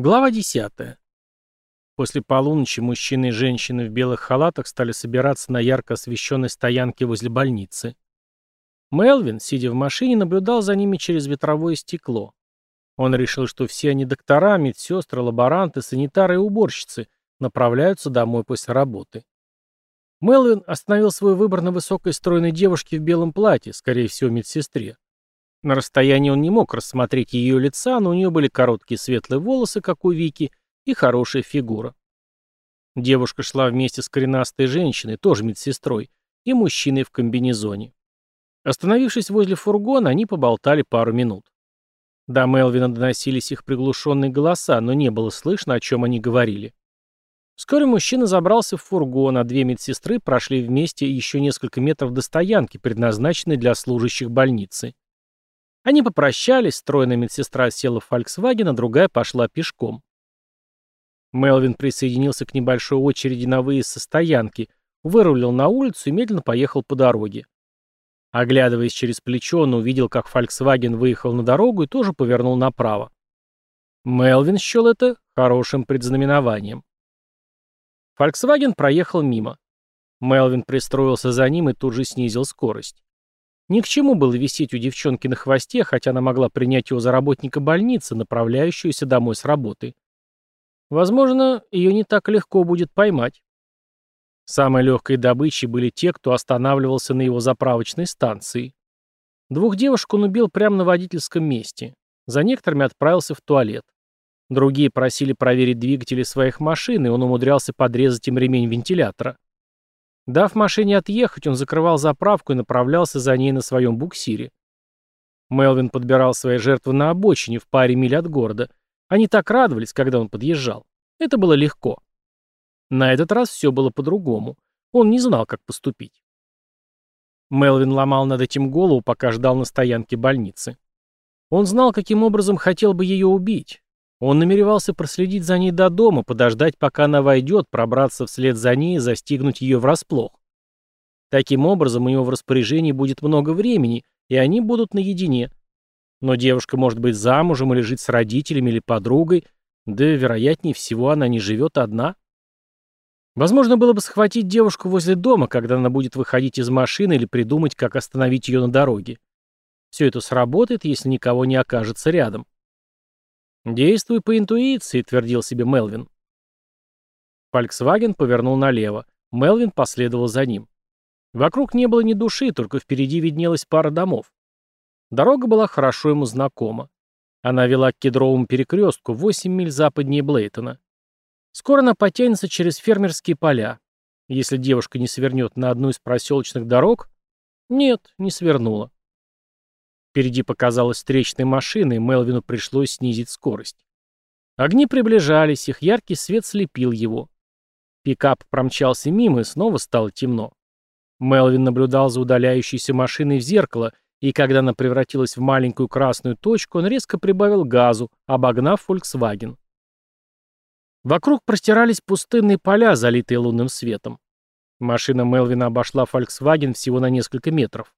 Глава 10. После полуночи мужчины и женщины в белых халатах стали собираться на ярко освещенной стоянке возле больницы. Мелвин, сидя в машине, наблюдал за ними через ветровое стекло. Он решил, что все они доктора, медсестры, лаборанты, санитары и уборщицы направляются домой после работы. Мелвин остановил свой выбор на высокой стройной девушке в белом платье, скорее всего, медсестре. На расстоянии он не мог рассмотреть ее лица, но у нее были короткие светлые волосы, как у Вики, и хорошая фигура. Девушка шла вместе с коренастой женщиной, тоже медсестрой, и мужчиной в комбинезоне. Остановившись возле фургона, они поболтали пару минут. До Мелвина доносились их приглушенные голоса, но не было слышно, о чем они говорили. Вскоре мужчина забрался в фургон, а две медсестры прошли вместе еще несколько метров до стоянки, предназначенной для служащих больницы. Они попрощались, стройная медсестра села в «Фольксваген», а другая пошла пешком. Мелвин присоединился к небольшой очереди на выезд со стоянки, вырулил на улицу и медленно поехал по дороге. Оглядываясь через плечо, он увидел, как «Фольксваген» выехал на дорогу и тоже повернул направо. Мелвин счел это хорошим предзнаменованием. «Фольксваген» проехал мимо. Мелвин пристроился за ним и тут же снизил скорость. Ни к чему было висеть у девчонки на хвосте, хотя она могла принять его за работника больницы, направляющуюся домой с работы. Возможно, ее не так легко будет поймать. Самой легкой добычей были те, кто останавливался на его заправочной станции. Двух девушек он убил прямо на водительском месте. За некоторыми отправился в туалет. Другие просили проверить двигатели своих машин, и он умудрялся подрезать им ремень вентилятора. Дав машине отъехать, он закрывал заправку и направлялся за ней на своем буксире. Мелвин подбирал свои жертвы на обочине в паре миль от города. Они так радовались, когда он подъезжал. Это было легко. На этот раз все было по-другому. Он не знал, как поступить. Мелвин ломал над этим голову, пока ждал на стоянке больницы. Он знал, каким образом хотел бы ее убить. Он намеревался проследить за ней до дома, подождать, пока она войдет, пробраться вслед за ней и застигнуть ее врасплох. Таким образом, у него в распоряжении будет много времени, и они будут наедине. Но девушка может быть замужем или жить с родителями или подругой, да, вероятнее всего, она не живет одна. Возможно, было бы схватить девушку возле дома, когда она будет выходить из машины или придумать, как остановить ее на дороге. Все это сработает, если никого не окажется рядом. «Действуй по интуиции», — твердил себе Мелвин. Фольксваген повернул налево. Мелвин последовал за ним. Вокруг не было ни души, только впереди виднелась пара домов. Дорога была хорошо ему знакома. Она вела к кедровому перекрестку 8 миль западнее Блейтона. Скоро она потянется через фермерские поля. Если девушка не свернет на одну из проселочных дорог... Нет, не свернула. Впереди показалась встречная машина, и Мелвину пришлось снизить скорость. Огни приближались, их яркий свет слепил его. Пикап промчался мимо, и снова стало темно. Мелвин наблюдал за удаляющейся машиной в зеркало, и когда она превратилась в маленькую красную точку, он резко прибавил газу, обогнав Volkswagen. Вокруг простирались пустынные поля, залитые лунным светом. Машина Мелвина обошла Volkswagen всего на несколько метров.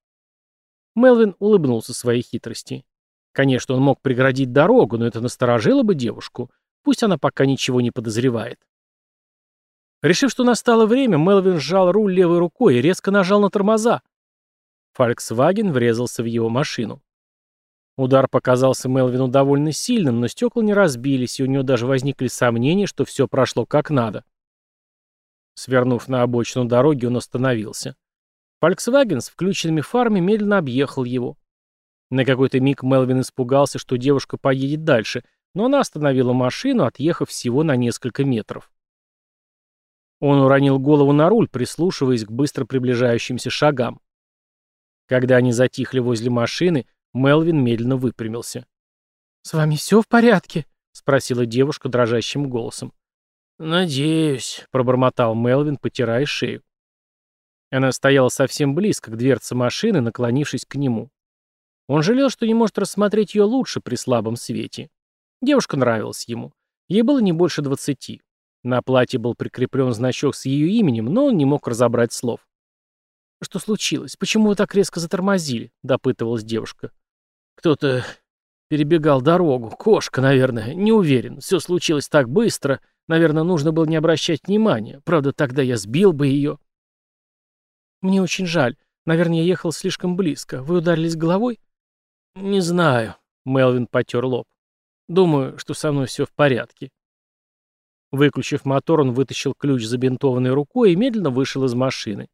Мелвин улыбнулся своей хитрости. Конечно, он мог преградить дорогу, но это насторожило бы девушку. Пусть она пока ничего не подозревает. Решив, что настало время, Мелвин сжал руль левой рукой и резко нажал на тормоза. Фольксваген врезался в его машину. Удар показался Мелвину довольно сильным, но стекла не разбились, и у него даже возникли сомнения, что все прошло как надо. Свернув на обочину дороги, он остановился. Volkswagen с включенными фарами медленно объехал его. На какой-то миг Мелвин испугался, что девушка поедет дальше, но она остановила машину, отъехав всего на несколько метров. Он уронил голову на руль, прислушиваясь к быстро приближающимся шагам. Когда они затихли возле машины, Мелвин медленно выпрямился. «С вами все в порядке?» — спросила девушка дрожащим голосом. «Надеюсь», — пробормотал Мелвин, потирая шею. Она стояла совсем близко к дверце машины, наклонившись к нему. Он жалел, что не может рассмотреть ее лучше при слабом свете. Девушка нравилась ему. Ей было не больше двадцати. На платье был прикреплен значок с ее именем, но он не мог разобрать слов. «Что случилось? Почему вы так резко затормозили?» — допытывалась девушка. «Кто-то перебегал дорогу. Кошка, наверное. Не уверен. Все случилось так быстро. Наверное, нужно было не обращать внимания. Правда, тогда я сбил бы ее. Мне очень жаль. Наверное, я ехал слишком близко. Вы ударились головой? Не знаю. Мелвин потер лоб. Думаю, что со мной все в порядке. Выключив мотор, он вытащил ключ забинтованной рукой и медленно вышел из машины.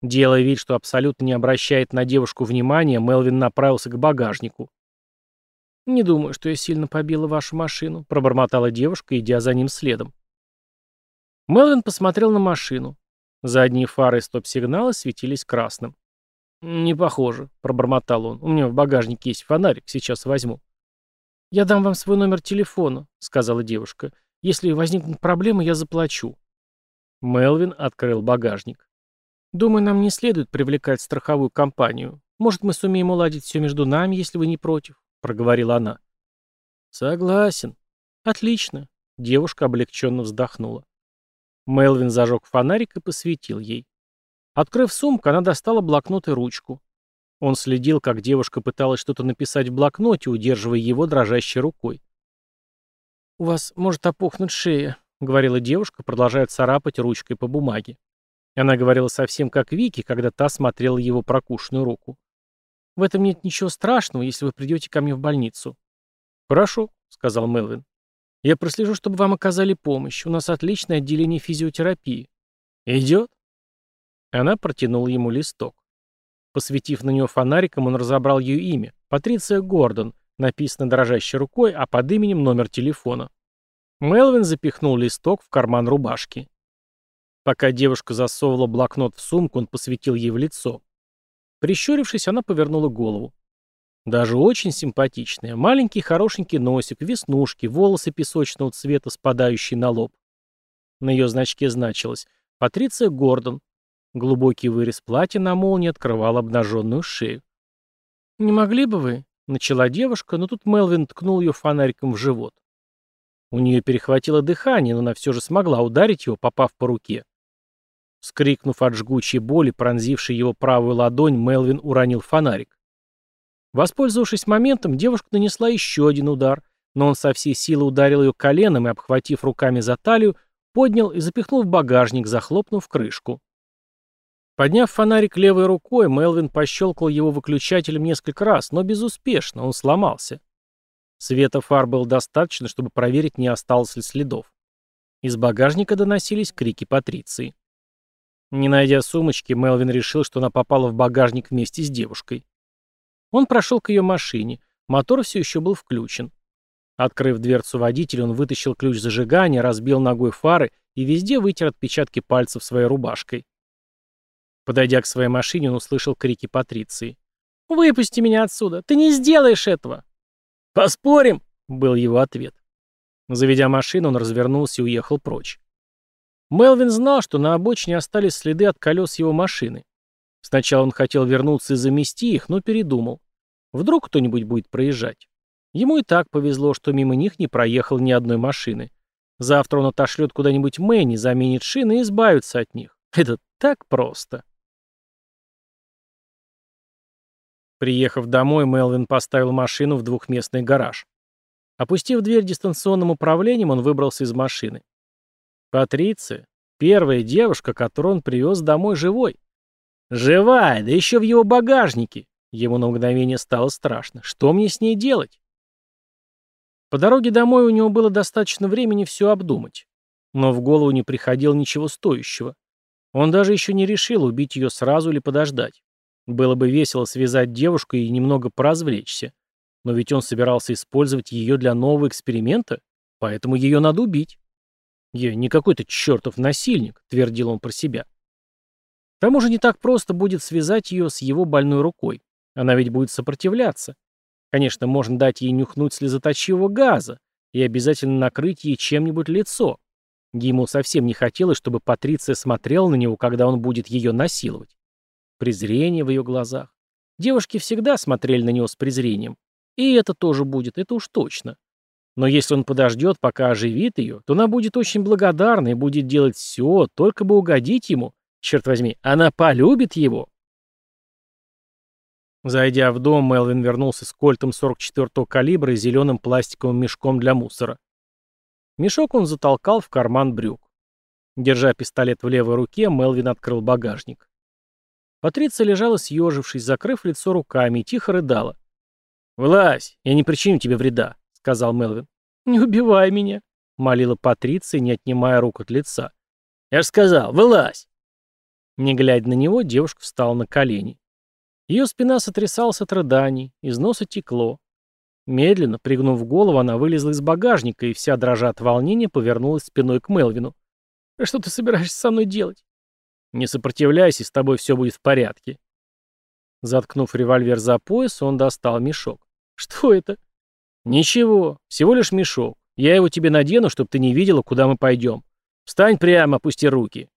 Делая вид, что абсолютно не обращает на девушку внимания, Мелвин направился к багажнику. «Не думаю, что я сильно побила вашу машину», — пробормотала девушка, идя за ним следом. Мелвин посмотрел на машину. Задние фары и стоп-сигналы светились красным. «Не похоже», — пробормотал он. «У меня в багажнике есть фонарик, сейчас возьму». «Я дам вам свой номер телефона», — сказала девушка. «Если возникнут проблемы, я заплачу». Мелвин открыл багажник. «Думаю, нам не следует привлекать страховую компанию. Может, мы сумеем уладить все между нами, если вы не против», — проговорила она. «Согласен». «Отлично». Девушка облегченно вздохнула. Мелвин зажег фонарик и посветил ей. Открыв сумку, она достала блокнот и ручку. Он следил, как девушка пыталась что-то написать в блокноте, удерживая его дрожащей рукой. «У вас может опухнуть шея», — говорила девушка, продолжая царапать ручкой по бумаге. Она говорила совсем как Вики, когда та смотрела его прокушенную руку. «В этом нет ничего страшного, если вы придете ко мне в больницу». «Хорошо», — сказал Мелвин. «Я прослежу, чтобы вам оказали помощь. У нас отличное отделение физиотерапии». «Идет?» Она протянула ему листок. Посветив на него фонариком, он разобрал ее имя. Патриция Гордон, написано дрожащей рукой, а под именем номер телефона. Мелвин запихнул листок в карман рубашки. Пока девушка засовывала блокнот в сумку, он посветил ей в лицо. Прищурившись, она повернула голову. Даже очень симпатичная. Маленький хорошенький носик, веснушки, волосы песочного цвета, спадающие на лоб. На ее значке значилось «Патриция Гордон». Глубокий вырез платья на молнии открывал обнаженную шею. «Не могли бы вы?» — начала девушка, но тут Мелвин ткнул ее фонариком в живот. У нее перехватило дыхание, но она все же смогла ударить его, попав по руке. Скрикнув от жгучей боли, пронзившей его правую ладонь, Мелвин уронил фонарик. Воспользовавшись моментом, девушка нанесла еще один удар, но он со всей силы ударил ее коленом и, обхватив руками за талию, поднял и запихнул в багажник, захлопнув крышку. Подняв фонарик левой рукой, Мелвин пощелкал его выключателем несколько раз, но безуспешно, он сломался. Света фар было достаточно, чтобы проверить, не осталось ли следов. Из багажника доносились крики Патриции. Не найдя сумочки, Мелвин решил, что она попала в багажник вместе с девушкой. Он прошел к ее машине. Мотор все еще был включен. Открыв дверцу водителя, он вытащил ключ зажигания, разбил ногой фары и везде вытер отпечатки пальцев своей рубашкой. Подойдя к своей машине, он услышал крики Патриции. «Выпусти меня отсюда! Ты не сделаешь этого!» «Поспорим!» — был его ответ. Заведя машину, он развернулся и уехал прочь. Мелвин знал, что на обочине остались следы от колес его машины. Сначала он хотел вернуться и замести их, но передумал. Вдруг кто-нибудь будет проезжать. Ему и так повезло, что мимо них не проехал ни одной машины. Завтра он отошлет куда-нибудь Мэнни, заменит шины и избавится от них. Это так просто. Приехав домой, Мелвин поставил машину в двухместный гараж. Опустив дверь дистанционным управлением, он выбрался из машины. Патриция, первая девушка, которую он привез домой живой. Живая, да еще в его багажнике. Ему на мгновение стало страшно. Что мне с ней делать? По дороге домой у него было достаточно времени все обдумать. Но в голову не приходило ничего стоящего. Он даже еще не решил, убить ее сразу или подождать. Было бы весело связать девушку и немного поразвлечься. Но ведь он собирался использовать ее для нового эксперимента, поэтому ее надо убить. «Я не какой-то чертов насильник», — твердил он про себя. К тому же не так просто будет связать ее с его больной рукой. Она ведь будет сопротивляться. Конечно, можно дать ей нюхнуть слезоточивого газа и обязательно накрыть ей чем-нибудь лицо. Ему совсем не хотелось, чтобы Патриция смотрела на него, когда он будет ее насиловать. Презрение в ее глазах. Девушки всегда смотрели на него с презрением. И это тоже будет, это уж точно. Но если он подождет, пока оживит ее, то она будет очень благодарна и будет делать все, только бы угодить ему, Черт возьми, она полюбит его. Зайдя в дом, Мелвин вернулся с кольтом 44-го калибра и зеленым пластиковым мешком для мусора. Мешок он затолкал в карман брюк. Держа пистолет в левой руке, Мелвин открыл багажник. Патриция лежала съежившись, закрыв лицо руками, и тихо рыдала. «Вылазь, я не причиню тебе вреда», — сказал Мелвин. «Не убивай меня», — молила Патриция, не отнимая рук от лица. «Я же сказал, вылазь!» Не глядя на него, девушка встала на колени. Ее спина сотрясалась от рыданий, из носа текло. Медленно, пригнув голову, она вылезла из багажника и, вся дрожа от волнения, повернулась спиной к Мелвину. «А что ты собираешься со мной делать?» «Не сопротивляйся, с тобой все будет в порядке». Заткнув револьвер за пояс, он достал мешок. «Что это?» «Ничего, всего лишь мешок. Я его тебе надену, чтобы ты не видела, куда мы пойдем. Встань прямо, опусти руки».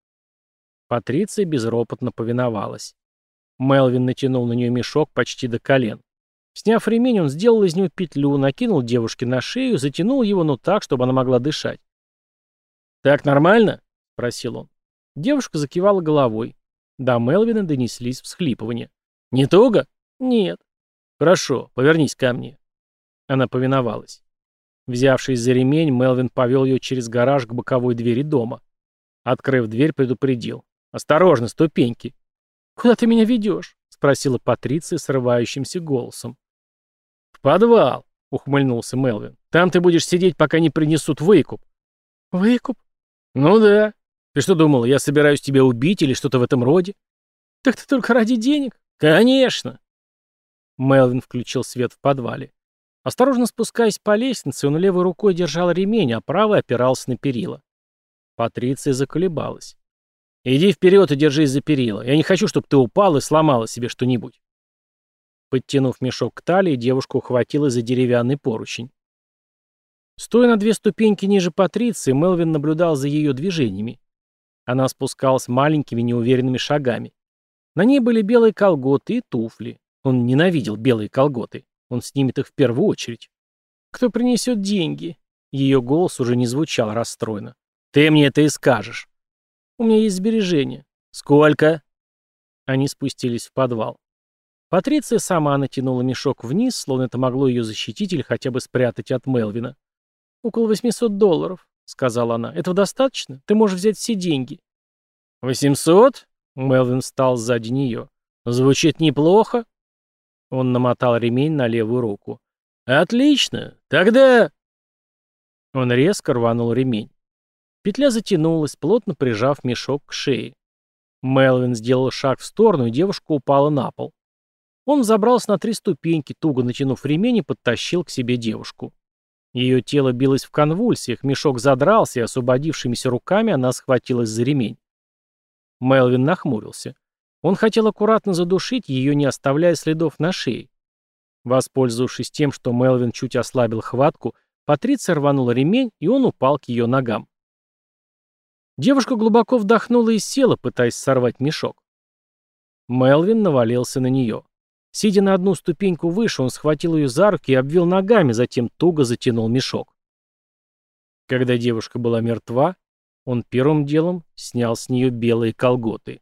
Патриция безропотно повиновалась. Мелвин натянул на нее мешок почти до колен. Сняв ремень, он сделал из него петлю, накинул девушке на шею, затянул его, но так, чтобы она могла дышать. «Так нормально?» — спросил он. Девушка закивала головой. До Мелвина донеслись всхлипывания. «Не туго?» «Нет». «Хорошо, повернись ко мне». Она повиновалась. Взявшись за ремень, Мелвин повел ее через гараж к боковой двери дома. Открыв дверь, предупредил. «Осторожно, ступеньки!» «Куда ты меня ведешь?» — спросила Патриция срывающимся голосом. «В подвал», — ухмыльнулся Мелвин. «Там ты будешь сидеть, пока не принесут выкуп». «Выкуп?» «Ну да. Ты что думал, я собираюсь тебя убить или что-то в этом роде?» «Так ты только ради денег?» «Конечно!» Мелвин включил свет в подвале. Осторожно спускаясь по лестнице, он левой рукой держал ремень, а правой опирался на перила. Патриция заколебалась. «Иди вперед и держись за перила. Я не хочу, чтобы ты упал и сломала себе что-нибудь». Подтянув мешок к талии, девушка ухватилась за деревянный поручень. Стоя на две ступеньки ниже Патриции, Мелвин наблюдал за ее движениями. Она спускалась маленькими неуверенными шагами. На ней были белые колготы и туфли. Он ненавидел белые колготы. Он снимет их в первую очередь. «Кто принесет деньги?» Ее голос уже не звучал расстроенно. «Ты мне это и скажешь». «У меня есть сбережения». «Сколько?» Они спустились в подвал. Патриция сама натянула мешок вниз, словно это могло ее защитить или хотя бы спрятать от Мелвина. «Около 800 долларов», — сказала она. «Этого достаточно? Ты можешь взять все деньги». «Восемьсот?» — Мелвин встал сзади нее. «Звучит неплохо». Он намотал ремень на левую руку. «Отлично! Тогда...» Он резко рванул ремень. Петля затянулась, плотно прижав мешок к шее. Мелвин сделал шаг в сторону, и девушка упала на пол. Он забрался на три ступеньки, туго натянув ремень и подтащил к себе девушку. Ее тело билось в конвульсиях, мешок задрался, и освободившимися руками она схватилась за ремень. Мелвин нахмурился. Он хотел аккуратно задушить ее, не оставляя следов на шее. Воспользовавшись тем, что Мелвин чуть ослабил хватку, Патриция рванула ремень, и он упал к ее ногам. Девушка глубоко вдохнула и села, пытаясь сорвать мешок. Мелвин навалился на нее. Сидя на одну ступеньку выше, он схватил ее за руки и обвил ногами, затем туго затянул мешок. Когда девушка была мертва, он первым делом снял с нее белые колготы.